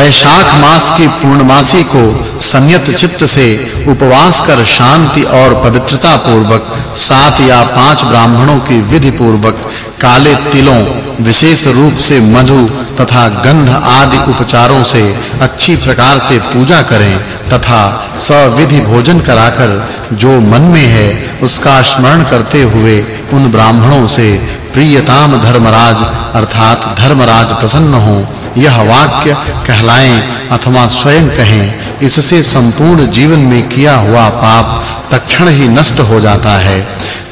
वैशाख मास की पूर्णमासी को संयत चित्त से उपवास कर शांति और पवित्रता पूर्वक सात या पाँच ब्राह्मणों की विधि पूर्वक काले तिलों, विशेष रूप से मधु तथा गंध आदि उपचारों से अच्छी प्रकार से पूजा करें तथा सविधि भोजन कराकर जो मन में है उसका स्मरण करते हुए उन ब्राह्मणों से प्रियताम धर्मराज अर्थात धर्मराज प्रसन्न हो। यह वाक्य कहलाएँ अथवा स्वयं कहें, इससे संपूर्ण जीवन में किया हुआ पाप तक्षण ही नष्ट हो जाता है।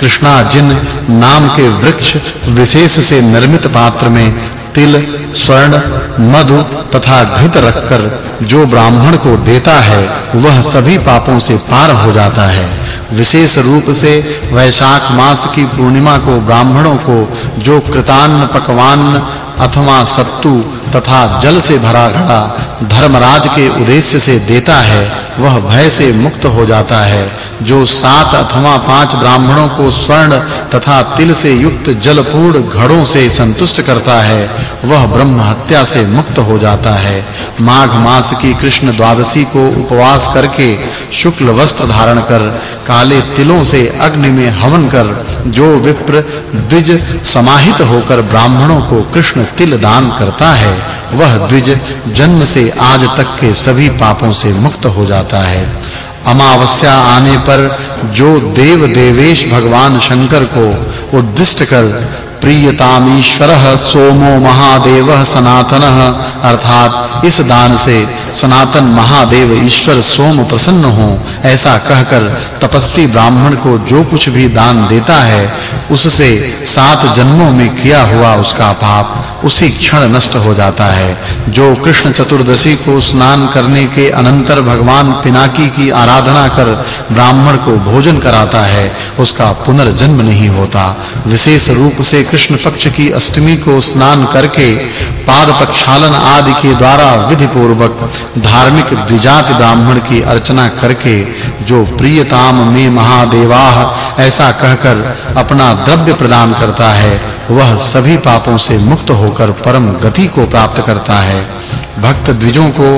कृष्णा जिन नाम के वृक्ष विशेष से निर्मित पात्र में तिल, स्वर्ण, मधु तथा घृत रखकर जो ब्राह्मण को देता है, वह सभी पापों से पार हो जाता है। विशेष रूप से वैशाख मास की पूर्णिमा को ब्राह्मणों को जो कृतान्न पकवान अथवा सत्तु तथा जल से भरा घड़ा धर्मराज के उद्देश्य से देता है, वह भय से मुक्त हो जाता है। जो सात अथवा पाँच ब्राह्मणों को स्वर्ण तथा तिल से युक्त जलपूर्ण घड़ों से संतुष्ट करता है, वह ब्रह्म हत्या से मुक्त हो जाता है। माघ मास की कृष्ण द्वादशी को उपवास करके शुक्ल वस्त्र धारण कर, काले तिलों से अग्नि में हवन कर, जो विप्र द्विज समाहित होकर ब्राह्मणों को कृष्ण तिल दान करता है, वह द्विज जन्म से आज तक के सभी पापों से मुक्त हो जाता है। अमावस्या आने पर जो देव देवेश भगवान शंकर को उद्दिष्ट कर प्रियतामीश्वरः सोमो महादेवः सनातनः, अर्थात इस दान से सनातन महादेव ईश्वर सोम प्रसन्न हो, ऐसा कहकर तपस्वी ब्राह्मण को जो कुछ भी दान देता है, उससे सात जन्मों में किया हुआ उसका पाप। उसी क्षण नष्ट हो जाता है। जो कृष्ण चतुर्दशी को स्नान करने के अनंतर भगवान पिनाकी की आराधना कर ब्राह्मण को भोजन कराता है, उसका पुनर्जन्म नहीं होता। विशेष रूप से कृष्ण पक्ष की अष्टमी को स्नान करके पाद प्रक्षालन आदि के द्वारा विधि पूर्वक धार्मिक द्विजाति ब्राह्मण की अर्चना करके जो प्रियताम में महादेवाह ऐसा कहकर अपना द्रव्य प्रदान करता है वह सभी पापों से मुक्त होकर परम गति को प्राप्त करता है। भक्त द्विजों को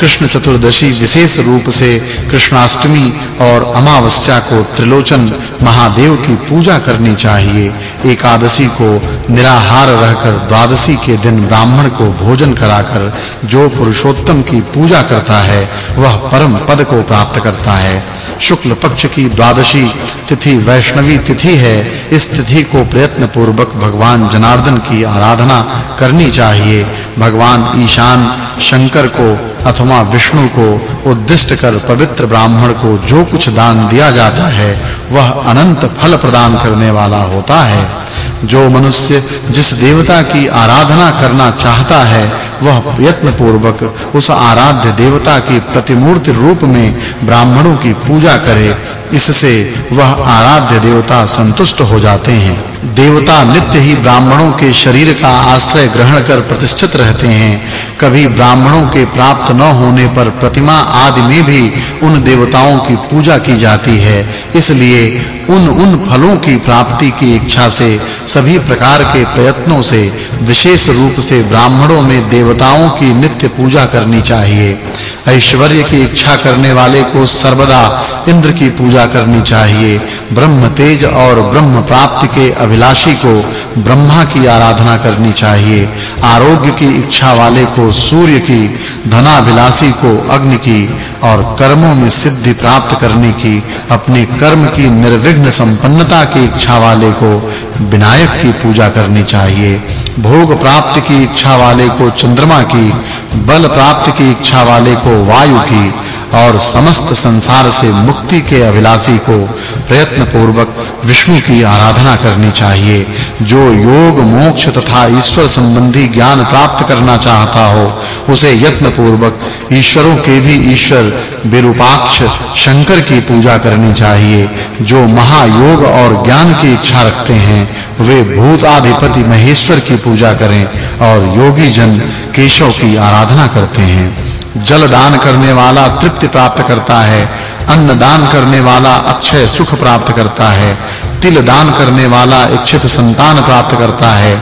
कृष्ण चतुर्दशी विशेष रूप से कृष्णाष्टमी और अमावस्या को त्रिलोचन महादेव की पूजा करनी चाहिए। एकादशी को निराहार रहकर द्वादशी के दिन ब्राह्मण को भोजन कराकर जो पुरुषोत्तम की पूजा करता है, वह परम पद को प्राप्त करता है। शुक्ल पक्ष की द्वादशी तिथि वैष्णवी तिथि है। इस तिथि को प्रयत्न पूर्वक भगवान जनार्दन की आराधना करनी चाहिए। भगवान ईशान शंकर को अथवा विष्णु को उद्दिष्ट कर पवित्र ब्राह्मण को जो कुछ दान दिया जाता है, वह अनंत फल प्रदान करने वाला होता है। जो मनुष्य जिस देवता की आराधना करना चाहता है, वह प्रयत्न पूर्वक उस आराध्य देवता की प्रतिमूर्ति रूप में ब्राह्मणों की पूजा करे, इससे वह आराध्य देवता संतुष्ट हो जाते हैं। देवता नित्य ही ब्राह्मणों के शरीर का आश्रय ग्रहण कर प्रतिष्ठित रहते हैं। कभी ब्राह्मणों के प्राप्त न होने पर प्रतिमा आदि में भी उन देवताओं की पूजा की जाती है। इसलिए उन उन फलों की प्राप्ति की इच्छा से, सभी प्रकार के प्रयत्नों से, विशेष रूप से ब्राह्मणों में देवताओं की नित्य पूजा करनी चाहिए। ऐश्वर्य की इच्छा करने वाले को सर्वदा इंद्र की पूजा करनी चाहिए। ब्रह्म तेज और ब्रह्म प्राप्ति के अभिलाषी को ब्रह्मा की आराधना करनी चाहिए, आरोग्य की इच्छा वाले को सूर्य की, धनाभिलाषी को अग्नि की और कर्मों में सिद्धि प्राप्त करने की, अपने कर्म की निर्विघ्न संपन्नता की इच्छा वाले को विनायक की पूजा करनी चाहिए। भोग प्राप्त की इच्छा वाले को चंद्रमा की, बल प्राप्त की इच्छा वाले को वायु की और समस्त संसार से मुक्ति के अभिलाषी को प्रयत्न पूर्वक विष्णु की आराधना करनी चाहिए। जो योग, मोक्ष तथा ईश्वर संबंधी ज्ञान प्राप्त करना चाहता हो, उसे यत्न पूर्वक ईश्वरों के भी ईश्वर विरूपाक्ष शंकर की पूजा करनी चाहिए। जो महायोग और ज्ञान की इच्छा रखते हैं, वे भूताधिपति महेश्वर की पूजा करें और योगी जन केशव की आराधना करते हैं। जल दान करने वाला तृप्ति प्राप्त करता है अन्न दान करने वाला अक्षय सुख प्राप्त करता है तिल दान करने वाला इच्छित संतान प्राप्त करता है,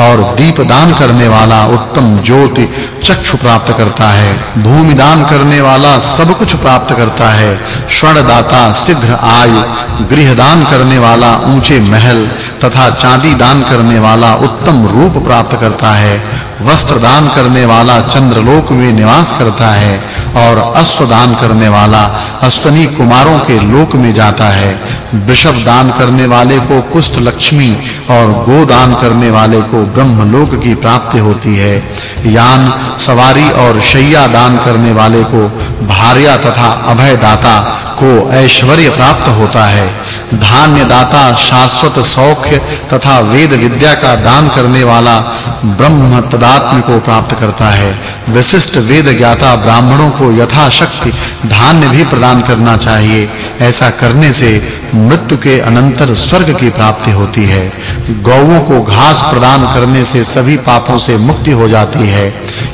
और दीप दान करने वाला उत्तम ज्योति चक्षु प्राप्त करता है भूमि दान करने वाला सब कुछ प्राप्त करता है स्वर्ण दाता शीघ्र आयु गृह दान करने वाला ऊँचे महल, तथा चांदी दान करने वाला उत्तम रूप प्राप्त करता है वस्त्र दान करने वाला चंद्रलोक में निवास करता है और अश्व दान करने वाला अश्वनी कुमारों के लोक में जाता है। वृषभ दान करने वाले को कुष्ठ लक्ष्मी और गो दान करने वाले को ब्रह्मलोक की प्राप्ति होती है। यान, सवारी और शैया दान करने वाले को भार्या तथा अभय दाता को ऐश्वर्य प्राप्त होता है। धान्य दाता शाश्वत सौख्य तथा वेद विद्या का दान करने वाला ब्रह्म तदात्म को प्राप्त करता है। विशिष्ट वेद ज्ञाता ब्राह्मणों को यथाशक्ति धान्य भी प्रदान करना चाहिए। ऐसा करने से मृत्यु के अनंतर स्वर्ग की प्राप्ति होती है। गौओं को घास प्रदान करने से सभी पापों से मुक्ति हो जाती है।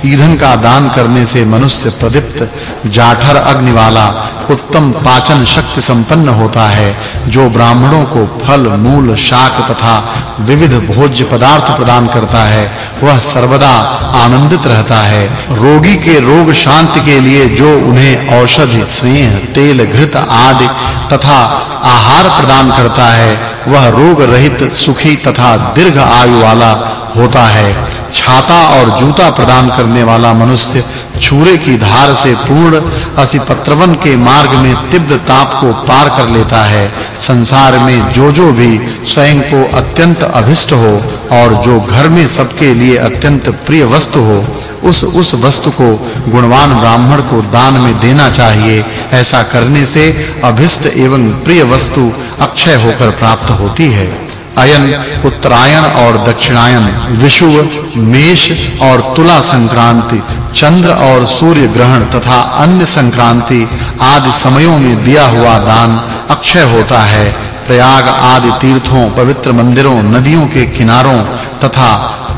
ईंधन का दान करने से मनुष्य प्रदीप्त, जाठर अग्नि वाला उत्तम पाचन शक्ति संपन्न होता है, जो ब्राह्मणों को फल, मूल, शाक तथा विविध भोज्य पदार्थ प्रदान करता है, वह सर्वदा आनंदित रहता है। रोगी के रोग शांति के लिए जो उन्हें औषधि, स्नेह, तेल, घृत आदि तथा आहार प्रदान करता है, वह रोग रहित सुखी तथा दीर्घ आयु वाला होता है। छाता और जूता प्रदान करने वाला मनुष्य छुरे की धार से पूर्ण असिपत्रवन के मार्ग में तीव्र ताप को पार कर लेता है। संसार में जो जो भी स्वयं को अत्यंत अभिष्ट हो और जो घर में सबके लिए अत्यंत प्रिय वस्तु हो, उस उस वस्तु को गुणवान ब्राह्मण को दान में देना चाहिए। ऐसा करने से अभिष्ट एवं प्रिय वस्तु अक्षय होकर प्राप्त होती है। अयन, उत्तरायण और दक्षिणायन, विषुव, मेष और तुला संक्रांति, चंद्र और सूर्य ग्रहण तथा अन्य संक्रांति आदि समयों में दिया हुआ दान अक्षय होता है। प्रयाग आदि तीर्थों, पवित्र मंदिरों, नदियों के किनारों तथा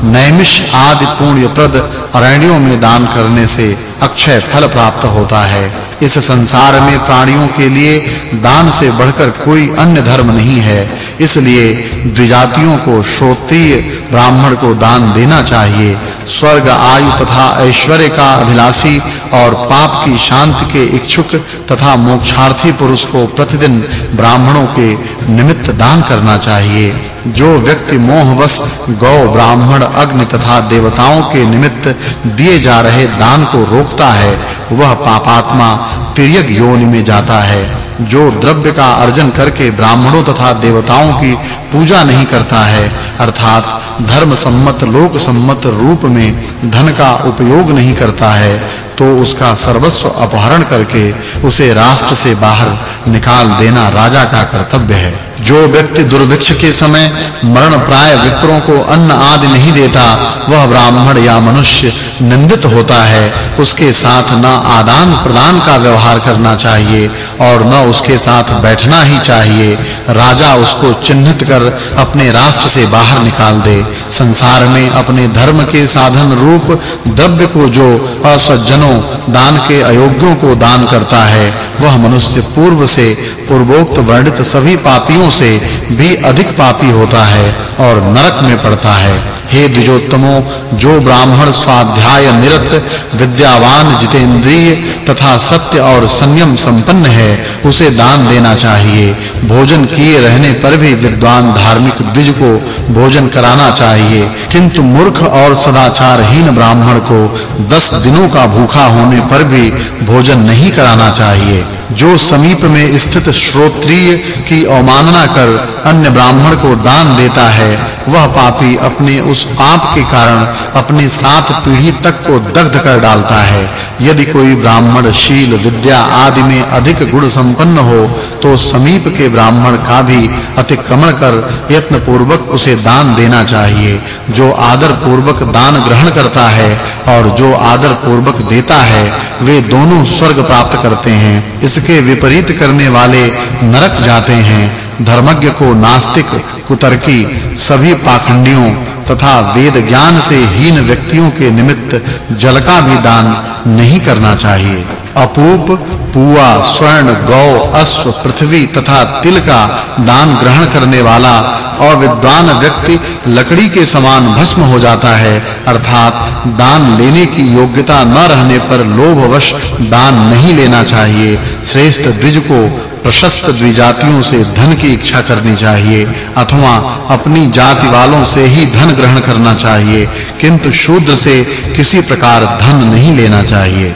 नैमिष आदि पुण्यप्रद अरण्यों में दान करने से अक्षय फल प्राप्त होता है। इस संसार में प्राणियों के लिए दान से बढ़कर कोई अन्य धर्म नहीं है। इसलिए द्विजातियों को श्रोत्रिय ब्राह्मण को दान देना चाहिए। स्वर्ग, आयु तथा ऐश्वर्य का अभिलाषी और पाप की शांति के इच्छुक तथा मोक्षार्थी पुरुष को प्रतिदिन ब्राह्मणों के निमित्त दान करना चाहिए। जो व्यक्ति मोहवश गौ, ब्राह्मण, अग्नि तथा देवताओं के निमित्त दिए जा रहे दान को रोकता है, वह पापात्मा तिर्यक योनि में जाता है, जो द्रव्य का अर्जन करके ब्राह्मणों तथा देवताओं की पूजा नहीं करता है, अर्थात धर्म सम्मत लोक सम्मत रूप में धन का उपयोग नहीं करता है। तो उसका सर्वस्व अपहरण करके उसे राष्ट्र से बाहर निकाल देना राजा का कर्तव्य है। जो व्यक्ति दुर्भिक्ष के समय मरण प्राय विप्रों को अन्न आदि नहीं देता, वह ब्राह्मण या मनुष्य निंदित होता है। उसके साथ न आदान प्रदान का व्यवहार करना चाहिए और न उसके साथ बैठना ही चाहिए। राजा उसको चिन्हित कर अपने राष्ट्र से बाहर निकाल दे। संसार में अपने धर्म के साधन रूप द्रव्य को जो असज्जनों दान के अयोग्यों को दान करता है, वह मनुष्य पूर्व से, पूर्वोक्त वर्णित सभी पापियों से भी अधिक पापी होता है और नरक में पड़ता है। हे द्विजोत्तमो, जो ब्राह्मण स्वाध्याय निरत, विद्यावान जितेंद्रिय तथा सत्य और संयम संपन्न है, उसे दान देना चाहिए। भोजन किए रहने पर भी विद्वान धार्मिक द्विज को भोजन कराना चाहिए। किंतु मूर्ख और सदाचारहीन ब्राह्मण को 10 दिनों का भूखा होने पर भी भोजन नहीं कराना चाहिए। जो समीप में स्थित श्रोत्रिय की अवमानना कर अन्य ब्राह्मण को दान देता है वह पापी अपने उस पाप के कारण अपनी सात पीढ़ी तक को दग्ध कर डालता है। यदि कोई ब्राह्मण शील, विद्या आदि में अधिक गुण संपन्न हो तो समीप के ब्राह्मण का भी अतिक्रमण कर यत्न पूर्वक उसे दान देना चाहिए। जो आदर पूर्वक दान ग्रहण करता है और जो आदर पूर्वक देता है, वे दोनों स्वर्ग प्राप्त करते हैं। इसके विपरीत करने वाले नरक जाते हैं। धर्मज्ञ को नास्तिक, कुतर्की, सभी पाखंडियों तथा वेद ज्ञान से हीन व्यक्तियों के निमित्त जल का भी दान नहीं करना चाहिए। अपूप, पुआ, स्वर्ण, गौ, अश्व, पृथ्वी तथा तिल का दान ग्रहण करने वाला और विद्वान व्यक्ति लकड़ी के समान भस्म हो जाता है, अर्थात दान लेने की योग्यता न रहने पर लोभवश दान नहीं लेना चाहिए। श्रेष्ठ द्विज को प्रशस्त द्विजातियों से धन की इच्छा करनी चाहिए, अथवा अपनी जाति वालों से ही धन ग्रहण करना चाहिए, किंतु शूद्र से किसी प्रकार धन नहीं लेना चाहिए।